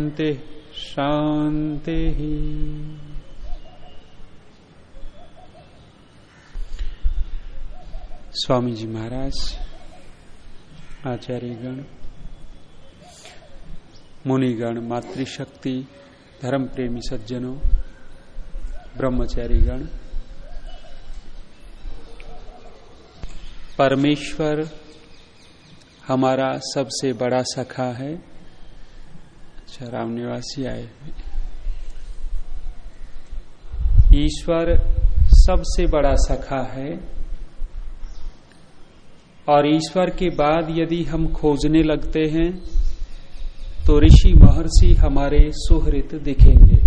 शांति शांति स्वामी जी महाराज, आचार्यगण, मुनिगण, मातृशक्ति धर्म प्रेमी सज्जनों, ब्रह्मचारीगण, परमेश्वर हमारा सबसे बड़ा सखा है। अच्छा राम निवासी आए ईश्वर सबसे बड़ा सखा है और ईश्वर के बाद यदि हम खोजने लगते हैं तो ऋषि महर्षि हमारे सुहृत दिखेंगे।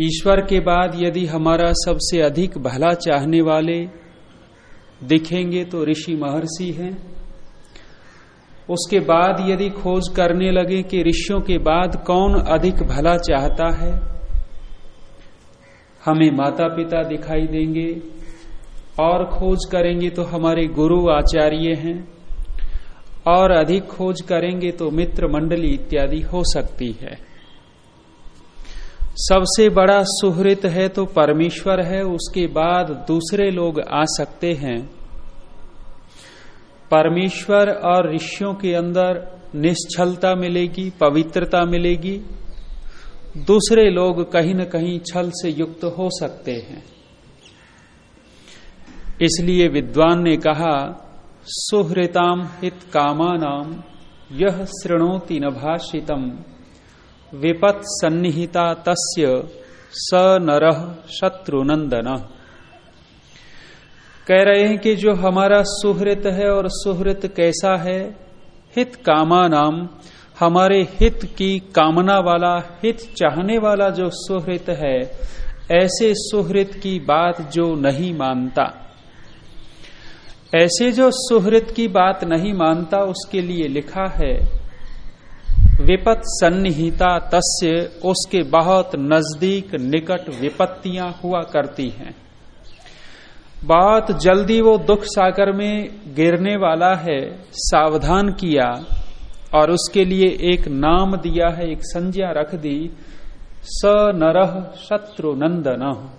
ईश्वर के बाद यदि हमारा सबसे अधिक भला चाहने वाले दिखेंगे तो ऋषि महर्षि हैं। उसके बाद यदि खोज करने लगे कि ऋषियों के बाद कौन अधिक भला चाहता है, हमें माता पिता दिखाई देंगे और खोज करेंगे तो हमारे गुरु आचार्य हैं और अधिक खोज करेंगे तो मित्र मंडली इत्यादि हो सकती है। सबसे बड़ा सुहृत है तो परमेश्वर है, उसके बाद दूसरे लोग आ सकते हैं। परमेश्वर और ऋषियों के अंदर निश्छलता मिलेगी, पवित्रता मिलेगी। दूसरे लोग कहीं न कहीं छल से युक्त हो सकते हैं। इसलिए विद्वान ने कहा, सुहृताम हित कामानाम यह श्रृणोति न भाषितम। विपत सन्निहिता स नर शत्रुनंदन कह रहे हैं कि जो हमारा सुहृत है और सुहृत कैसा है? हित कामा नाम। हमारे हित की कामना वाला, हित चाहने वाला जो सुहृत है, ऐसे सुहृत की बात जो नहीं मानता। ऐसे जो सुहृत की बात नहीं मानता, उसके लिए लिखा है, विपत सन्निहिता तस्य, उसके बहुत नज़दीक निकट विपत्तियाँ हुआ करती हैं। बहुत जल्दी वो दुख सागर में गिरने वाला है, सावधान किया और उसके लिए एक नाम दिया है, एक संज्ञा रख दी, स नरह शत्रु नंदन।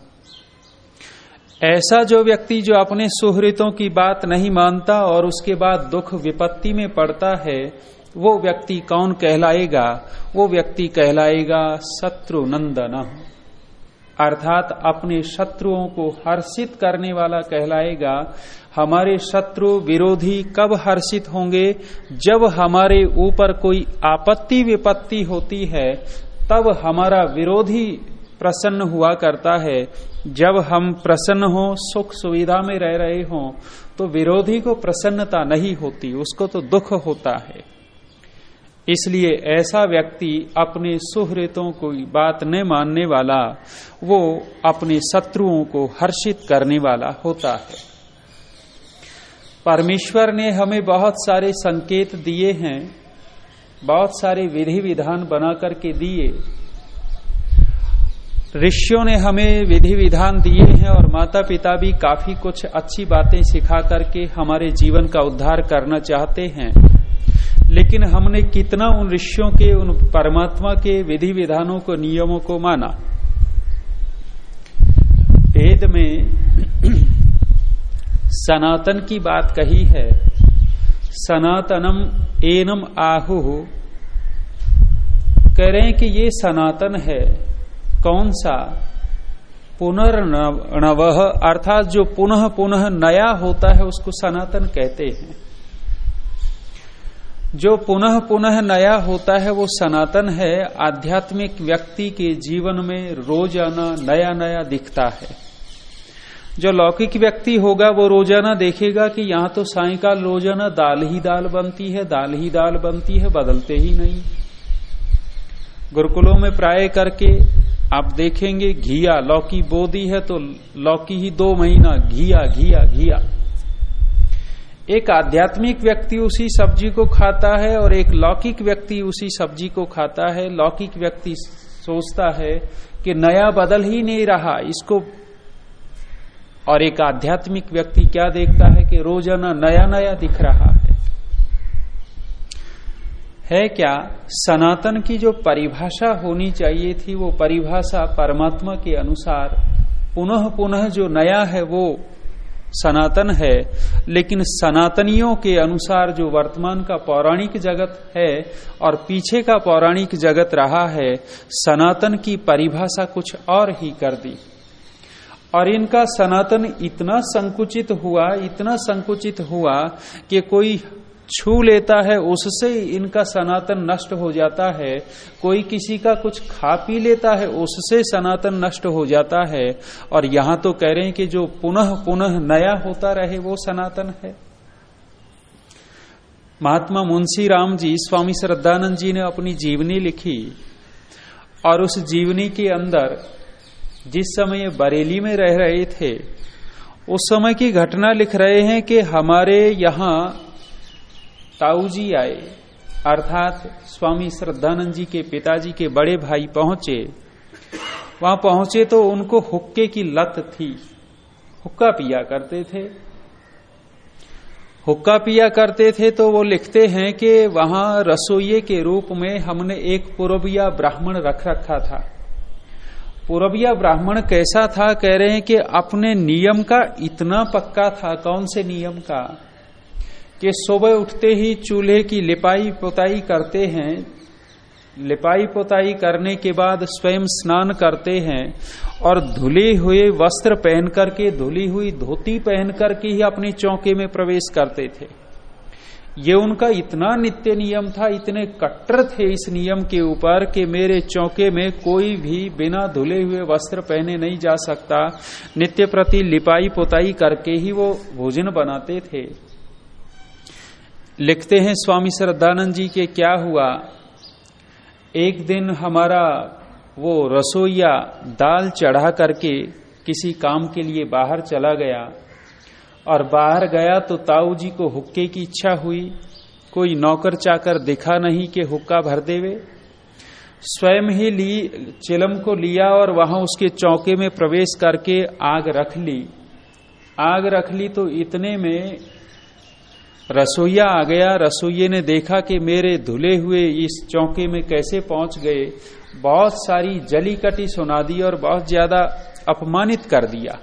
ऐसा जो व्यक्ति जो अपने सुहृतों की बात नहीं मानता और उसके बाद दुख विपत्ति में पड़ता है, वो व्यक्ति कौन कहलाएगा? वो व्यक्ति कहलाएगा शत्रु नंदन। अर्थात अपने शत्रुओं को हर्षित करने वाला कहलाएगा, हमारे शत्रु विरोधी कब हर्षित होंगे? जब हमारे ऊपर कोई आपत्ति विपत्ति होती है, तब हमारा विरोधी प्रसन्न हुआ करता है। जब हम प्रसन्न हो, सुख सुविधा में रह रहे हो तो विरोधी को प्रसन्नता नहीं होती, उसको तो दुख होता है। इसलिए ऐसा व्यक्ति अपने सुहृतों को बात न मानने वाला, वो अपने शत्रुओं को हर्षित करने वाला होता है। परमेश्वर ने हमें बहुत सारे संकेत दिए हैं, बहुत सारे विधि विधान बना करके दिए। ऋषियों ने हमें विधि विधान दिए हैं और माता पिता भी काफ़ी कुछ अच्छी बातें सिखा करके हमारे जीवन का उद्धार करना चाहते हैं। लेकिन हमने कितना उन ऋषियों के, उन परमात्मा के विधि विधानों को, नियमों को माना। वेद में सनातन की बात कही है, सनातनम एनम आहु। कह रहे हैं कि ये सनातन है, कौन सा? पुनर्नव अर्थात जो पुनः पुनः नया होता है, उसको सनातन कहते हैं। जो पुनः पुनः नया होता है, वो सनातन है। आध्यात्मिक व्यक्ति के जीवन में रोज़ाना नया नया दिखता है। जो लौकिक व्यक्ति होगा, वो रोज़ाना देखेगा कि यहाँ तो सायकाल रोज़ाना दाल ही दाल बनती है, दाल ही दाल बनती है, बदलते ही नहीं। गुरुकुलों में प्राय करके आप देखेंगे, घिया, लौकी बोदी है तो लौकी ही दो महीना, घिया घिया घिया। एक आध्यात्मिक व्यक्ति उसी सब्ज़ी को खाता है और एक लौकिक व्यक्ति उसी सब्ज़ी को खाता है। लौकिक व्यक्ति सोचता है कि नया बदल ही नहीं रहा। इसको और एक आध्यात्मिक व्यक्ति क्या देखता है कि रोज़ाना नया नया दिख रहा है। है क्या? सनातन की जो परिभाषा होनी चाहिए थी, वो परिभाषा परमात्मा के अनुसार पुनः पुनः जो नया है वो सनातन है, लेकिन सनातनियों के अनुसार जो वर्तमान का पौराणिक जगत है और पीछे का पौराणिक जगत रहा है, सनातन की परिभाषा कुछ और ही कर दी। और इनका सनातन इतना संकुचित हुआ, इतना संकुचित हुआ कि कोई छू लेता है, उससे इनका सनातन नष्ट हो जाता है। कोई किसी का कुछ खा पी लेता है, उससे सनातन नष्ट हो जाता है। और यहाँ तो कह रहे हैं कि जो पुनः पुनः नया होता रहे, वो सनातन है। महात्मा मुंशी राम जी, स्वामी श्रद्धानंद जी ने अपनी जीवनी लिखी। और उस जीवनी के अंदर, जिस समय बरेली में रह रहे थे, उस समय की घटना लिख रहे हैं कि हमारे यहाँ ताऊ जी आए। अर्थात स्वामी श्रद्धानंद जी के पिताजी के बड़े भाई पहुँचे। वहाँ पहुँचे तो उनको हुक्के की लत थी। हुक्का पिया करते थे। हुक्का पिया करते थे तो वो लिखते हैं कि वहाँ रसोइये के रूप में हमने एक पूर्विया ब्राह्मण रख रखा था। पूर्विया ब्राह्मण कैसा था? कह रहे हैं कि अपने नियम का इतना पक्का था। कौन से नियम का? कि सुबह उठते ही चूल्हे की लिपाई पोताई करते हैं। लिपाई पोताई करने के बाद स्वयं स्नान करते हैं और धुले हुए वस्त्र पहन करके, धुली हुई धोती पहन करके ही अपने चौके में प्रवेश करते थे। ये उनका इतना नित्य नियम था, इतने कट्टर थे इस नियम के ऊपर कि मेरे चौके में कोई भी बिना धुले हुए वस्त्र पहने नहीं जा सकता। नित्य प्रति लिपाई पोताई करके ही वो भोजन बनाते थे। लिखते हैं स्वामी श्रद्धानंद जी के क्या हुआ? एक दिन हमारा वो रसोईया दाल चढ़ा करके किसी काम के लिए बाहर चला गया और बाहर गया तो ताऊ जी को हुक्के की इच्छा हुई। कोई नौकर चाकर दिखा नहीं कि हुक्का भर देवे। स्वयं ही ली, चिलम को लिया और वहाँ उसके चौके में प्रवेश करके आग रख ली। आग रख ली तो इतने में रसोईया आ गया। रसोइये ने देखा कि मेरे धुले हुए इस चौके में कैसे पहुँच गए। बहुत सारी जली कटी सुना दी और बहुत ज़्यादा अपमानित कर दिया।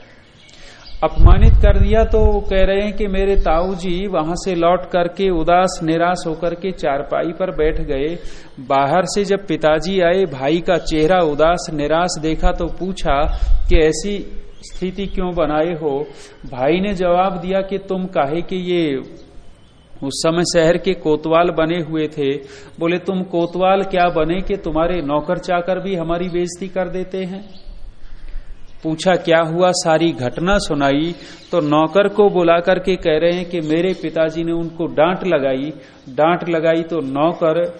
अपमानित कर दिया तो कह रहे हैं कि मेरे ताऊ जी वहाँ से लौट करके उदास, निराश होकर के चारपाई पर बैठ गए। बाहर से जब पिताजी आए, भाई का चेहरा उदास, निराश देखा तो पूछा, कि ऐसी स्थिति क्यों बनाए हो? भाई ने जवाब दिया कि, तुम काहे कि ये उस समय शहर के कोतवाल बने हुए थे। बोले, तुम कोतवाल क्या बने कि तुम्हारे नौकर चाकर भी हमारी बेइज्जती कर देते हैं? पूछा, क्या हुआ? सारी घटना सुनाई? तो नौकर को बुला करके कह रहे हैं कि मेरे पिताजी ने उनको डांट लगाई। डांट लगाई तो नौकर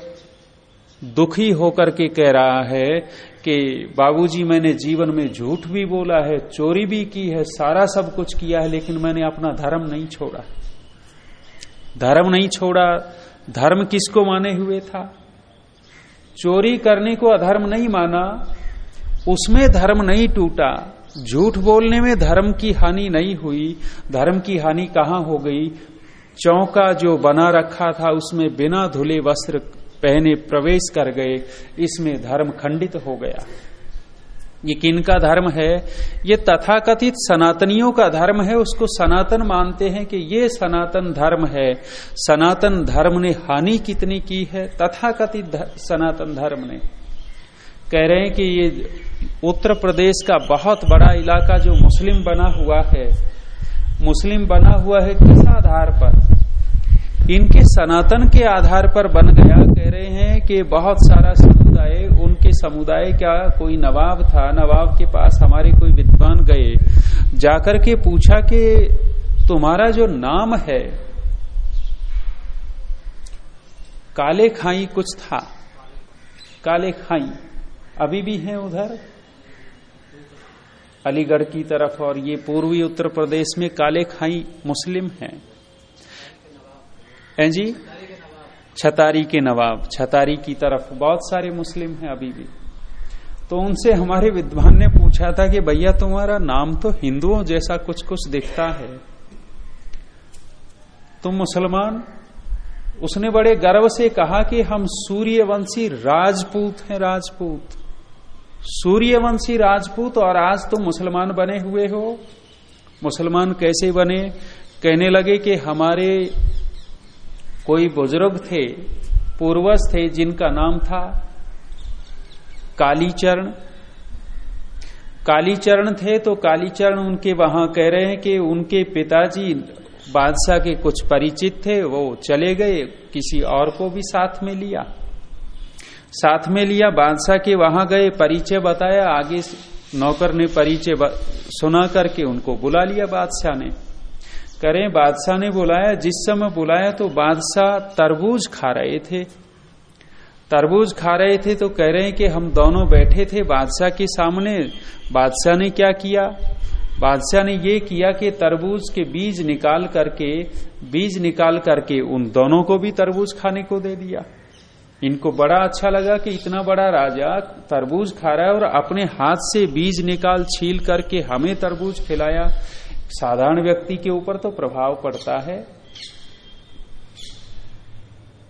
दुखी होकर के कह रहा है कि, बाबूजी, मैंने जीवन में झूठ भी बोला है, चोरी भी की है, सारा सब कुछ किया है, लेकिन मैंने अपना धर्म नहीं छोड़ा। धर्म नहीं छोड़ा, धर्म किसको माने हुए था? चोरी करने को अधर्म नहीं माना, उसमें धर्म नहीं टूटा, झूठ बोलने में धर्म की हानि नहीं हुई। धर्म की हानि कहाँ हो गई? चौका जो बना रखा था, उसमें बिना धुले वस्त्र पहने प्रवेश कर गए, इसमें धर्म खंडित हो गया। ये किन का धर्म है? ये तथाकथित सनातनियों का धर्म है। उसको सनातन मानते हैं कि ये सनातन धर्म है। सनातन धर्म ने हानि कितनी की है? तथाकथित सनातन धर्म ने। कह रहे हैं कि ये उत्तर प्रदेश का बहुत बड़ा इलाका जो मुस्लिम बना हुआ है, मुस्लिम बना हुआ है किस आधार पर? इनके सनातन के आधार पर बन गया। कह रहे हैं कि बहुत सारा समुदाय, उनके समुदाय का कोई नवाब था, नवाब के पास हमारे कोई विद्वान गए। जाकर के पूछा कि तुम्हारा जो नाम है, काले खाई कुछ था? काले खाई, अभी भी है उधर? अलीगढ़ की तरफ़ और ये पूर्वी उत्तर प्रदेश में काले खाई मुस्लिम हैं। हैं जी? छतारी के नवाब, छतारी की तरफ़। बहुत सारे मुस्लिम हैं अभी भी। तो उनसे हमारे विद्वान ने पूछा था कि भैया तुम्हारा नाम तो हिंदुओं जैसा कुछ कुछ दिखता है। तुम मुसलमान? उसने बड़े गर्व से कहा कि हम सूर्यवंशी राजपूत हैं, राजपूत। सूर्यवंशी राजपूत और आज तुम मुसलमान बने हुए हो। मुसलमान कैसे बने? कहने लगे कि हमारे कोई बुज़ुर्ग थे, पूर्वज थे जिनका नाम था कालीचरण। कालीचरण थे तो कालीचरण उनके वहाँ कह रहे हैं कि उनके पिताजी बादशाह के कुछ परिचित थे, वो चले गए, किसी और को भी साथ में लिया। साथ में लिया, बादशाह के वहाँ गए, परिचय बताया, आगे नौकर ने परिचय सुना करके उनको बुला लिया बादशाह ने। करें। बादशाह ने बुलाया। जिस समय बुलाया तो बादशाह तरबूज खा रहे थे। तरबूज खा रहे थे तो कह रहे हैं कि हम दोनों बैठे थे बादशाह के सामने। बादशाह ने क्या किया? बादशाह ने ये किया कि तरबूज के बीज निकाल करके, बीज निकाल करके उन दोनों को भी तरबूज खाने को दे दिया। इनको बड़ा अच्छा लगा कि इतना बड़ा राजा तरबूज खा रहा है और अपने हाथ से बीज निकाल छील करके हमें तरबूज खिलाया। साधारण व्यक्ति के ऊपर तो प्रभाव पड़ता है।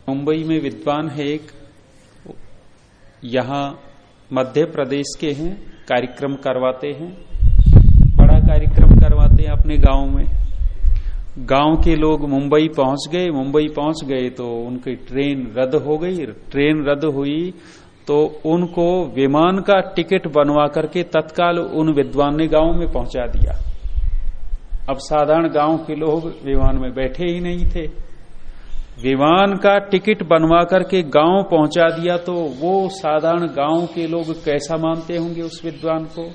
मुंबई में विद्वान है एक, यहाँ मध्य प्रदेश के हैं, कार्यक्रम करवाते हैं, बड़ा कार्यक्रम करवाते हैं अपने गाँव में। गाँव के लोग मुंबई पहुँच गए, मुंबई पहुँच गए तो उनकी ट्रेन रद्द हो गई। ट्रेन रद्द हुई तो उनको विमान का टिकट बनवा करके तत्काल उन विद्वान ने गाँव में पहुँचा दिया। अब साधारण गाँव के लोग विमान में बैठे ही नहीं थे। विमान का टिकट बनवा करके गाँव पहुँचा दिया तो वो साधारण गाँव के लोग कैसा मानते होंगे उस विद्वान को?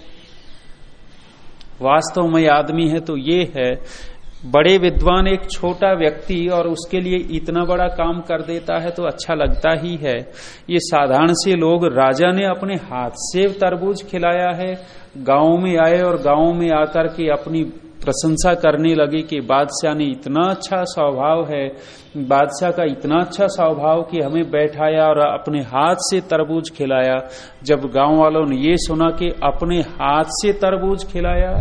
वास्तव में आदमी है तो ये है, बड़े विद्वान एक छोटा व्यक्ति और उसके लिए इतना बड़ा काम कर देता है तो अच्छा लगता ही है। ये साधारण से लोग, राजा ने अपने हाथ से तरबूज खिलाया है। गाँव में आए और गाँव में आकर के अपनी प्रशंसा करने लगे कि बादशाह ने इतना अच्छा स्वभाव है, बादशाह का इतना अच्छा स्वभाव कि हमें बैठाया और अपने हाथ से तरबूज खिलाया। जब गाँव वालों ने ये सुना कि अपने हाथ से तरबूज खिलाया,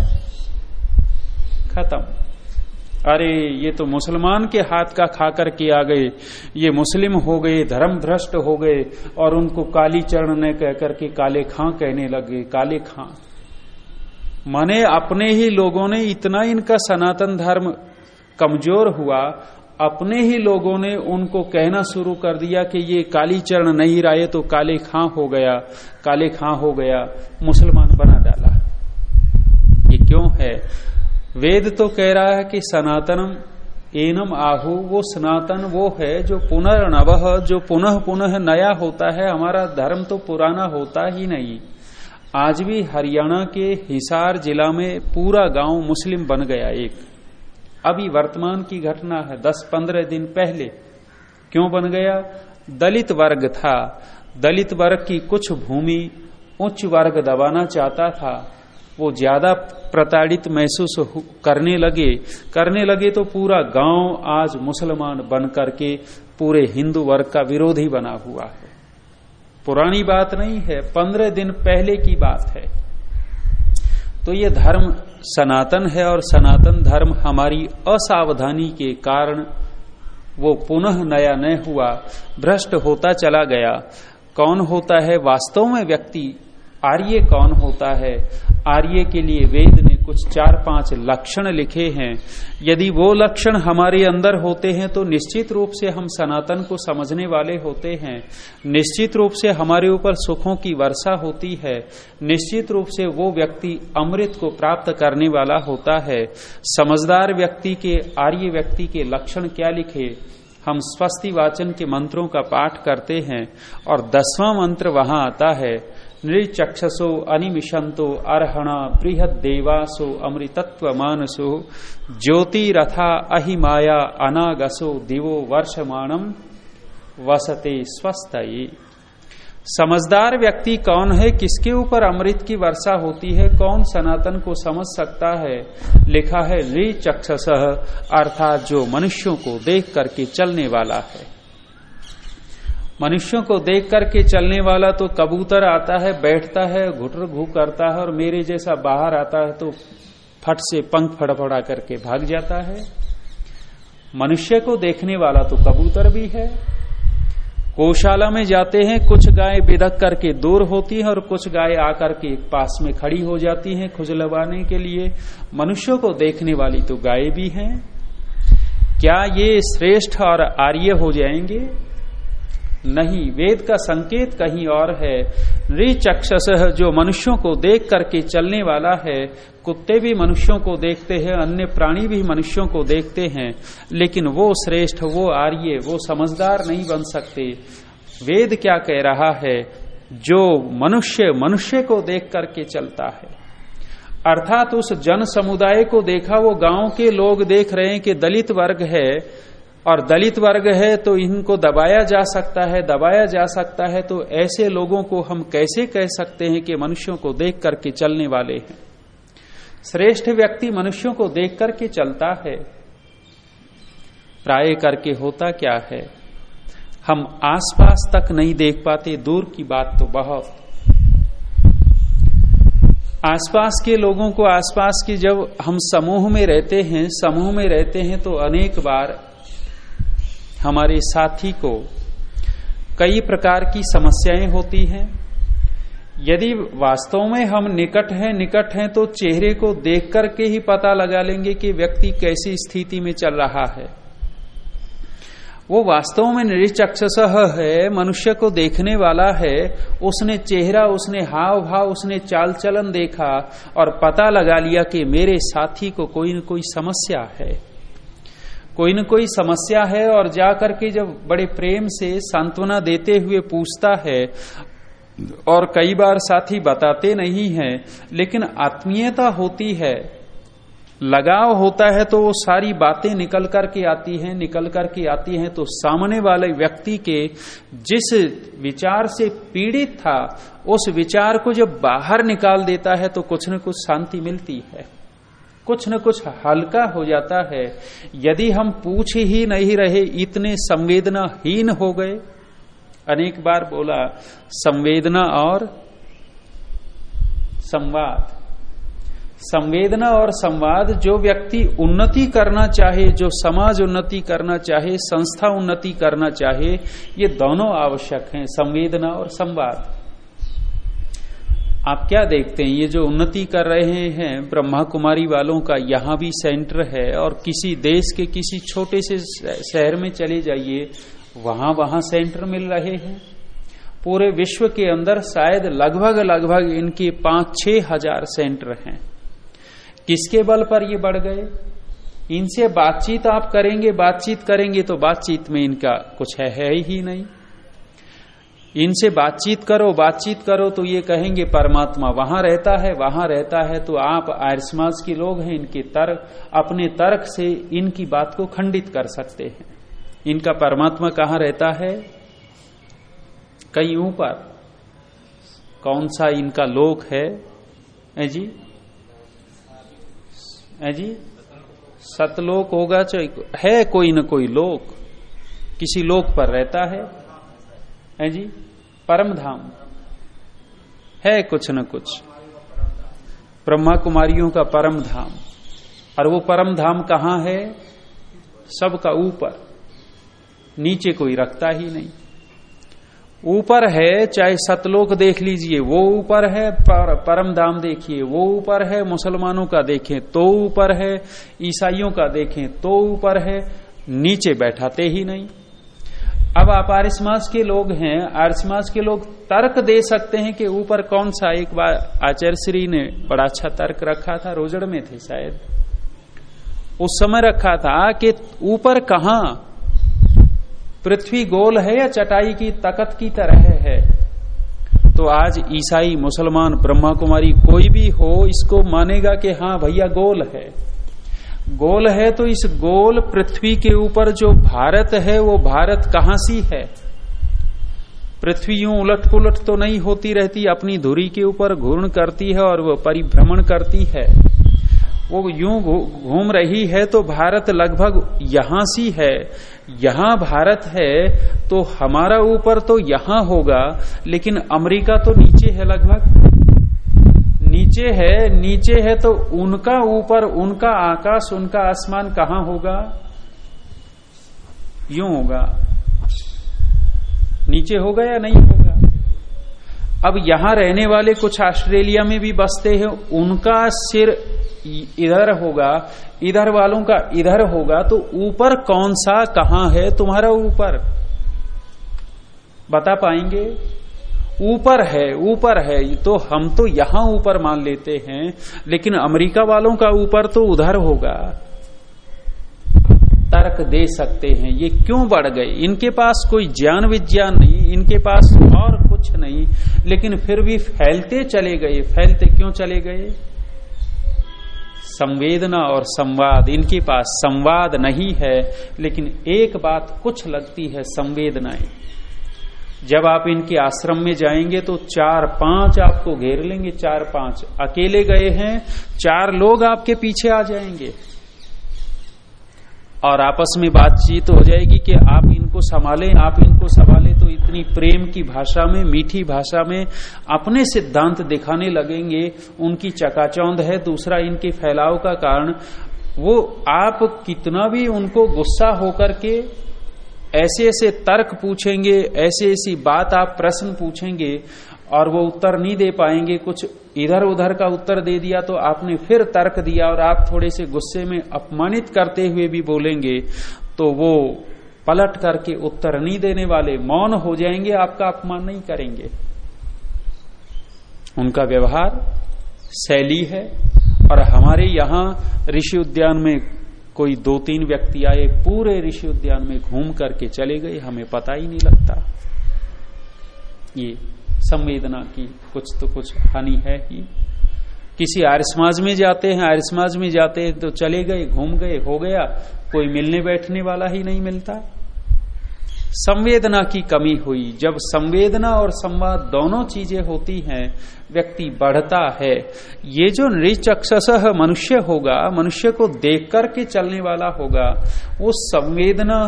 खत्म। अरे, ये तो मुसलमान के हाथ का खाकर के आ गए। ये मुस्लिम हो गए धर्म भ्रष्ट हो गए और उनको काली चरण ने कहकर के काले खां कहने लगे। काले खां। माने अपने ही लोगों ने इतना इनका सनातन धर्म कमज़ोर हुआ, अपने ही लोगों ने उनको कहना शुरू कर दिया कि ये काली चरण नहीं रहे तो काले खां हो गया, काले खां हो गया, मुसलमान बना डाला। ये क्यों है? वेद तो कह रहा है कि सनातनम एनम आहु, वो सनातन वो है जो पुनर्नव, जो पुनः पुनः नया होता है। हमारा धर्म तो पुराना होता ही नहीं। आज भी हरियाणा के हिसार जिला में पूरा गाँव मुस्लिम बन गया एक। अभी वर्तमान की घटना है दस पंद्रह दिन पहले। क्यों बन गया? दलित वर्ग था। दलित वर्ग की कुछ भूमि उच्च वर्ग दबाना चाहता था। वो ज़्यादा प्रताड़ित महसूस करने लगे। करने लगे तो पूरा गाँव आज मुसलमान बन करके पूरे हिंदू वर्ग का विरोधी बना हुआ है। पुरानी बात नहीं है, पंद्रह दिन पहले की बात है। तो ये धर्म सनातन है और सनातन धर्म हमारी असावधानी के कारण वो पुनः नया न हुआ, भ्रष्ट होता चला गया। कौन होता है? वास्तव में व्यक्ति, आर्य कौन होता है? आर्य के लिए वेद कुछ चार पाँच लक्षण लिखे हैं। यदि वो लक्षण हमारे अंदर होते हैं तो निश्चित रूप से हम सनातन को समझने वाले होते हैं। निश्चित रूप से हमारे ऊपर सुखों की वर्षा होती है। निश्चित रूप से वो व्यक्ति अमृत को प्राप्त करने वाला होता है। समझदार व्यक्ति के, आर्य व्यक्ति के लक्षण क्या लिखे? हम स्वस्ति वाचन के मंत्रों का पाठ करते हैं, और दसवां मंत्र वहाँ आता है। नृचक्षसो अनिमिशंतो अर्हणा बृहद देवासो अमृतत्व मानसो ज्योतिरथा अहिमाया अनागसो दिवो वर्षमाणम वसते स्वस्थ समझदार व्यक्ति कौन है? किसके ऊपर अमृत की वर्षा होती है? कौन सनातन को समझ सकता है? लिखा है ऋचक्षस अर्थात जो मनुष्यों को देख करके चलने वाला है। मनुष्यों को देख करके चलने वाला तो कबूतर आता है, बैठता है, घुटर घू करता है और मेरे जैसा बाहर आता है तो फट से पंख फड़फड़ा करके भाग जाता है। मनुष्य को देखने वाला तो कबूतर भी है। गौशाला में जाते हैं, कुछ गाय बिदक करके दूर होती है और कुछ गाय आकर के पास में खड़ी हो जाती हैं खुजलवाने के लिए। मनुष्यों को देखने वाली तो गाय भी हैं। क्या ये श्रेष्ठ और आर्य हो जाएँगे? नहीं, वेद का संकेत कहीं और है। नृचक्षस जो मनुष्यों को देख करके चलने वाला है, कुत्ते भी मनुष्यों को देखते हैं, अन्य प्राणी भी मनुष्यों को देखते हैं, लेकिन वो श्रेष्ठ, वो आर्य, वो समझदार नहीं बन सकते। वेद क्या कह रहा है? जो मनुष्य मनुष्य को देख करके चलता है। अर्थात उस जन समुदाय को देखा, वो गाँव के लोग देख रहे हैं कि दलित वर्ग है और दलित वर्ग है तो इनको दबाया जा सकता है, दबाया जा सकता है तो ऐसे लोगों को हम कैसे कह सकते हैं कि मनुष्यों को देख करके चलने वाले हैं? श्रेष्ठ व्यक्ति मनुष्यों को देख करके चलता है। प्राय करके होता क्या है? हम आसपास तक नहीं देख पाते, दूर की बात तो बहुत। आसपास के लोगों को आसपास की जब हम समूह में रहते हैं, समूह में रहते हैं तो अनेक बार हमारे साथी को कई प्रकार की समस्याएँ होती हैं। यदि वास्तव में हम निकट हैं निकट हैं तो चेहरे को देख करके ही पता लगा लेंगे कि व्यक्ति कैसी स्थिति में चल रहा है। वो वास्तव में निरीचक्षस है, मनुष्य को देखने वाला है। उसने चेहरा, उसने हाव भाव उसने चाल चलन देखा और पता लगा लिया कि मेरे साथी को कोई न कोई समस्या है। कोई न कोई समस्या है और जाकर के जब बड़े प्रेम से सांत्वना देते हुए पूछता है, और कई बार साथी बताते नहीं है, लेकिन आत्मीयता होती है, लगाव होता है तो वो सारी बातें निकल करके आती हैं, निकल करके आती हैं तो सामने वाले व्यक्ति के जिस विचार से पीड़ित था, उस विचार को जब बाहर निकाल देता है तो कुछ न कुछ शांति मिलती है। कुछ न कुछ हल्का हो जाता है। यदि हम पूछ ही नहीं रहे, इतने संवेदनाहीन हो गए। अनेक बार बोला, संवेदना और संवाद। संवेदना और संवाद जो व्यक्ति उन्नति करना चाहे, जो समाज उन्नति करना चाहे, संस्था उन्नति करना चाहे, ये दोनों आवश्यक हैं, संवेदना और संवाद। आप क्या देखते हैं? ये जो उन्नति कर रहे हैं ब्रह्मा कुमारी वालों का यहाँ भी सेंटर है और किसी देश के किसी छोटे से शहर में चले जाइए वहाँ वहाँ सेंटर मिल रहे हैं। पूरे विश्व के अंदर शायद लगभग लगभग इनके पाँच छह हज़ार सेंटर हैं। किसके बल पर ये बढ़ गए? इनसे बातचीत आप करेंगे बातचीत करेंगे तो बातचीत में इनका कुछ है, है ही नहीं। इनसे बातचीत करो बातचीत करो तो ये कहेंगे, परमात्मा वहाँ रहता है, वहाँ रहता है तो आप आर्य समाज के लोग हैं, इनके तर्क, अपने तर्क से इनकी बात को खंडित कर सकते हैं। इनका परमात्मा कहाँ रहता है? कहीं ऊपर। कौन सा इनका लोक है? ए जी? ए जी? सतलोक होगा, चाहे है कोई न कोई लोक। किसी लोक पर रहता है। है जी? परम धाम है कुछ न कुछ। ब्रह्मा कुमारियों का परम धाम और वो परम धाम कहाँ है? सबका ऊपर। नीचे कोई रखता ही नहीं। ऊपर है चाहे सतलोक देख लीजिए वो ऊपर है पर, परम धाम देखिए वो ऊपर है मुसलमानों का देखें तो ऊपर है ईसाइयों का देखें तो ऊपर है नीचे बैठाते ही नहीं। अब आप आर्य समाज के लोग हैं आर्य समाज के लोग तर्क दे सकते हैं कि ऊपर कौन सा एक बार आचार्य श्री ने बड़ा अच्छा तर्क रखा था, रोजड़ में थे शायद। उस समय रखा था कि ऊपर कहा पृथ्वी गोल है या चटाई की तकत की तरह है। तो आज ईसाई मुसलमान ब्रह्मा कुमारी कोई भी हो, इसको मानेगा कि हाँ भैया गोल है। गोल है तो इस गोल पृथ्वी के ऊपर जो भारत है, वो भारत कहाँ सी है? पृथ्वी यूँ उलट पुलट तो नहीं होती रहती, अपनी धुरी के ऊपर घूर्ण करती है और वो परिभ्रमण करती है। वो यूँ घूम रही है तो भारत लगभग यहाँ सी है। यहाँ भारत है तो हमारा ऊपर तो यहाँ होगा, लेकिन अमेरिका तो नीचे है लगभग। नीचे है नीचे है तो उनका ऊपर, उनका आकाश, उनका आसमान कहाँ होगा? यूँ होगा। नीचे होगा या नहीं होगा? अब यहाँ रहने वाले कुछ ऑस्ट्रेलिया में भी बसते हैं, उनका सिर इधर होगा, इधर वालों का इधर होगा तो ऊपर कौन सा कहाँ है? तुम्हारा ऊपर। बता पाएँगे? ऊपर है ऊपर है तो हम तो यहाँ ऊपर मान लेते हैं, लेकिन अमेरिका वालों का ऊपर तो उधर होगा। तर्क दे सकते हैं, ये क्यों बढ़ गए? इनके पास कोई ज्ञान विज्ञान नहीं, इनके पास और कुछ नहीं, लेकिन फिर भी फैलते चले गए। फैलते क्यों चले गए? संवेदना और संवाद, इनके पास संवाद नहीं है, लेकिन एक बात कुछ लगती है, संवेदनाएँ। जब आप इनके आश्रम में जाएँगे तो चार पाँच आपको घेर लेंगे, चार पाँच। अकेले गए हैं, चार लोग आपके पीछे आ जाएँगे। और आपस में बातचीत हो जाएगी कि आप इनको संभालें, आप इनको संभालें तो इतनी प्रेम की भाषा में, मीठी भाषा में अपने सिद्धांत दिखाने लगेंगे। उनकी चकाचौंध है, दूसरा इनके फैलाव का कारण। वो आप कितना भी उनको गुस्सा होकर के ऐसे ऐसे तर्क पूछेंगे, ऐसे ऐसी बात आप प्रश्न पूछेंगे और वो उत्तर नहीं दे पाएँगे, कुछ इधर उधर का उत्तर दे दिया तो आपने फिर तर्क दिया और आप थोड़े से गुस्से में अपमानित करते हुए भी बोलेंगे तो वो पलट करके उत्तर नहीं देने वाले मौन हो जाएँगे, आपका अपमान नहीं करेंगे। उनका व्यवहार शैली है और हमारे यहाँ ऋषि उद्यान में कोई दो तीन व्यक्ति आए, पूरे ऋषि उद्यान में घूम करके चले गए, हमें पता ही नहीं लगता। ये संवेदना की कुछ तो कुछ हानि है ही। किसी आर्य समाज में जाते हैं आर्य समाज में जाते हैं तो चले गए, घूम गए, हो गया, कोई मिलने बैठने वाला ही नहीं मिलता। संवेदना की कमी हुई। जब संवेदना और संवाद दोनों चीज़ें होती हैं व्यक्ति बढ़ता है। ये जो निचक्षस मनुष्य होगा, मनुष्य को देख करके चलने वाला होगा, वो संवेदना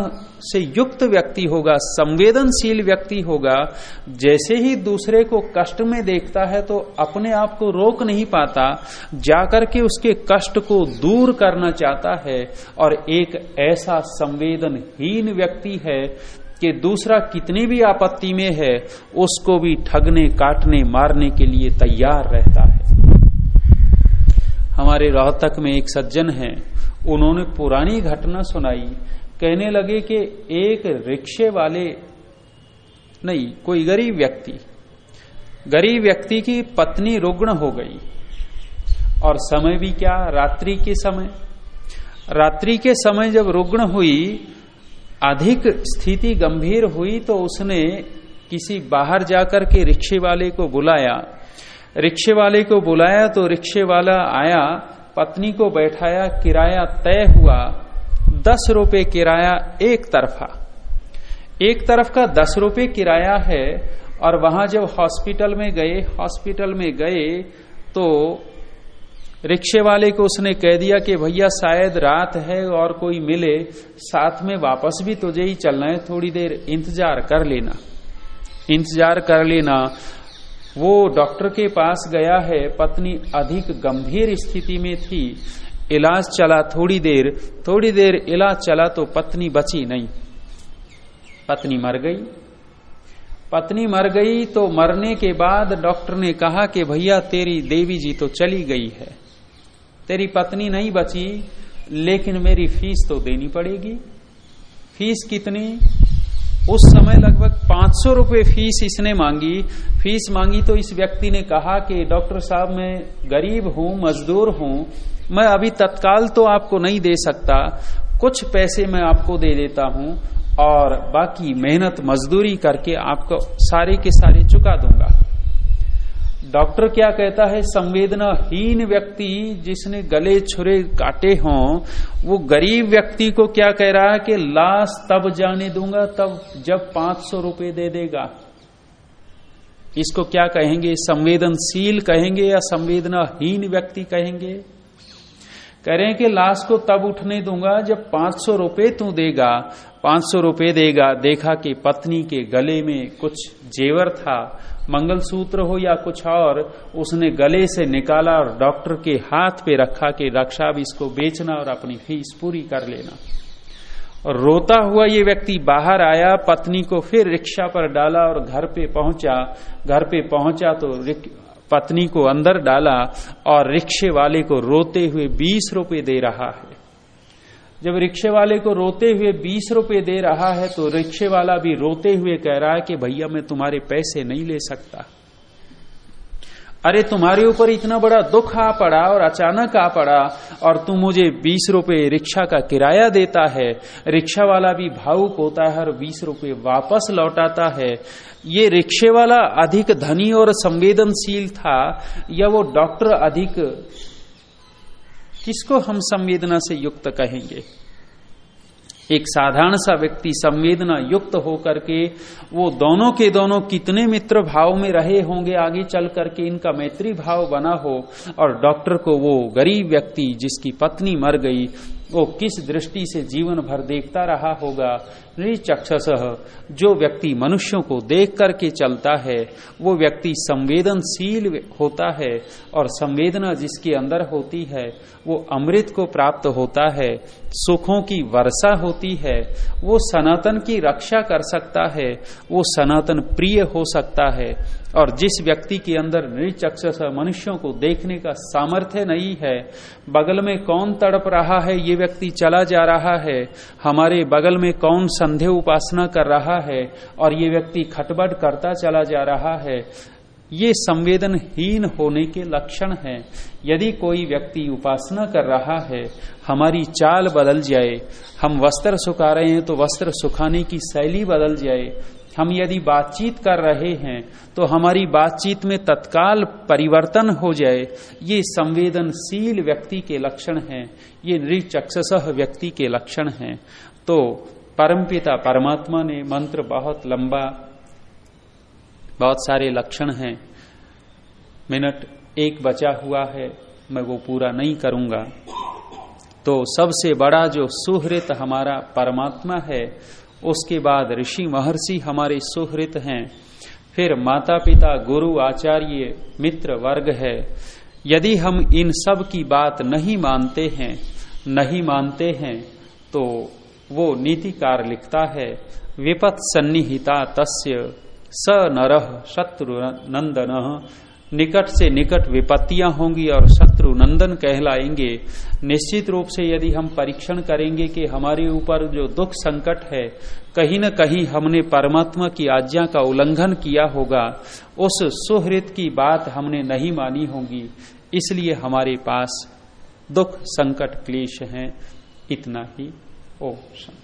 से युक्त व्यक्ति होगा, संवेदनशील व्यक्ति होगा। जैसे ही दूसरे को कष्ट में देखता है तो अपने आप को रोक नहीं पाता, जाकर के उसके कष्ट को दूर करना चाहता है। और एक ऐसा संवेदनहीन व्यक्ति है कि दूसरा कितनी भी आपत्ति में है, उसको भी ठगने, काटने, मारने के लिए तैयार रहता है। हमारे रोहतक में एक सज्जन है। उन्होंने पुरानी घटना सुनाई। कहने लगे कि एक रिक्शे वाले, नहीं, कोई गरीब व्यक्ति। गरीब व्यक्ति की पत्नी रुग्ण हो गई। और समय भी क्या? रात्रि के समय। रात्रि के समय जब रुग्ण हुई, अधिक स्थिति गंभीर हुई तो उसने किसी बाहर जाकर के रिक्शे वाले को बुलाया। रिक्शे वाले को बुलाया तो रिक्शे वाला आया, पत्नी को बैठाया, किराया तय हुआ, दस रुपए किराया एक तरफा। एक तरफ़ का दस रुपए किराया है और वहाँ जब हॉस्पिटल में गए, हॉस्पिटल में गए तो रिक्शे वाले को उसने कह दिया कि भैया शायद रात है और कोई मिले, साथ में वापस भी तुझे ही चलना है, थोड़ी देर इंतज़ार कर लेना। इंतज़ार कर लेना। वो डॉक्टर के पास गया है, पत्नी अधिक गंभीर स्थिति में थी। इलाज चला थोड़ी देर थोड़ी देर इलाज चला तो पत्नी बची नहीं। पत्नी मर गई। पत्नी मर गई तो मरने के बाद डॉक्टर ने कहा कि भैया तेरी देवी जी तो चली गई है। तेरी पत्नी नहीं बची, लेकिन मेरी फ़ीस तो देनी पड़ेगी। फ़ीस कितनी? उस समय लगभग 500 रुपए फ़ीस इसने मांगी। फ़ीस मांगी तो इस व्यक्ति ने कहा कि, डॉक्टर साहब, मैं गरीब हूँ, मजदूर हूँ, मैं अभी तत्काल तो आपको नहीं दे सकता। कुछ पैसे मैं आपको दे देता हूँ और बाकी मेहनत मजदूरी करके आपको सारे के सारे चुका दूँगा। डॉक्टर क्या कहता है, संवेदनाहीन व्यक्ति जिसने गले छुरे काटे हों, वो गरीब व्यक्ति को क्या कह रहा है कि लाश तब जाने दूँगा तब जब पाँच सौ रुपए दे देगा। इसको क्या कहेंगे, संवेदनशील कहेंगे या संवेदनाहीन व्यक्ति कहेंगे? कह रहे हैं कि लाश को तब उठने दूँगा जब पाँच सौ रुपए तू देगा। पाँच सौ रुपए देगा। देखा कि पत्नी के गले में कुछ जेवर था। मंगलसूत्र हो या कुछ और, उसने गले से निकाला और डॉक्टर के हाथ पे रखा कि रक्षा भी इसको बेचना और अपनी फ़ीस पूरी कर लेना। और रोता हुआ ये व्यक्ति बाहर आया, पत्नी को फिर रिक्शा पर डाला और घर पे पहुँचा। घर पे पहुँचा तो पत्नी को अंदर डाला और रिक्शे वाले को रोते हुए बीस रुपए दे रहा है। जब रिक्शे वाले को रोते हुए बीस रुपए दे रहा है तो रिक्शे वाला भी रोते हुए कह रहा है कि भैया, मैं तुम्हारे पैसे नहीं ले सकता। अरे तुम्हारे ऊपर इतना बड़ा दुख आ पड़ा और अचानक आ पड़ा, और तुम मुझे बीस रुपए रिक्शा का किराया देता है। रिक्शा वाला भी भावुक होता है और बीस रुपए वापस लौटाता है। ये रिक्शे वाला अधिक धनी और संवेदनशील था, या वो डॉक्टर अधिक? किसको हम संवेदना से युक्त कहेंगे? एक साधारण सा व्यक्ति संवेदना युक्त होकर के वो दोनों के दोनों कितने मित्र भाव में रहे होंगे आगे चल करके इनका मैत्री भाव बना हो और डॉक्टर को वो गरीब व्यक्ति जिसकी पत्नी मर गई, वो किस दृष्टि से जीवन भर देखता रहा होगा निचक्षस जो व्यक्ति मनुष्यों को देख करके चलता है, वो व्यक्ति संवेदनशील होता है और संवेदना जिसके अंदर होती है, वो अमृत को प्राप्त होता है, सुखों की वर्षा होती है, वो सनातन की रक्षा कर सकता है, वो सनातन प्रिय हो सकता है। और जिस व्यक्ति के अंदर निचक्षस मनुष्यों को देखने का सामर्थ्य नहीं है, बगल में कौन तड़प रहा है, ये व्यक्ति चला जा रहा है, हमारे बगल में कौन संदेह उपासना कर रहा है और ये व्यक्ति खटबट करता चला जा रहा है, ये संवेदनहीन होने के लक्षण हैं। यदि कोई व्यक्ति उपासना कर रहा है, हमारी चाल बदल जाए, हम वस्त्र सुखा रहे हैं तो वस्त्र सुखाने की शैली बदल जाए। हम यदि बातचीत कर रहे हैं तो हमारी बातचीत में तत्काल परिवर्तन हो जाए। ये संवेदनशील व्यक्ति के लक्षण हैं, ये नृचक्षस व्यक्ति के लक्षण हैं। तो परमपिता, परमात्मा ने मंत्र बहुत लंबा, बहुत सारे लक्षण हैं। मिनट एक बचा हुआ है, मैं वो पूरा नहीं करूँगा। तो सबसे बड़ा जो सुहृत हमारा परमात्मा है, उसके बाद ऋषि महर्षि हमारे सुहृत हैं। फिर माता पिता गुरु, आचार्य, मित्र वर्ग है। यदि हम इन सब की बात नहीं मानते हैं, नहीं मानते हैं तो वो नीतिकार लिखता है विपत सन्निहिता तस्य स नरह शत्रु नंदन निकट से निकट विपत्तियाँ होंगी और शत्रु नंदन कहलाएँगे। निश्चित रूप से यदि हम परीक्षण करेंगे कि हमारे ऊपर जो दुख संकट है, कहीं न कहीं हमने परमात्मा की आज्ञा का उल्लंघन किया होगा। उस सुहृत की बात हमने नहीं मानी होगी। इसलिए हमारे पास दुख संकट क्लेश है। इतना ही। Oh.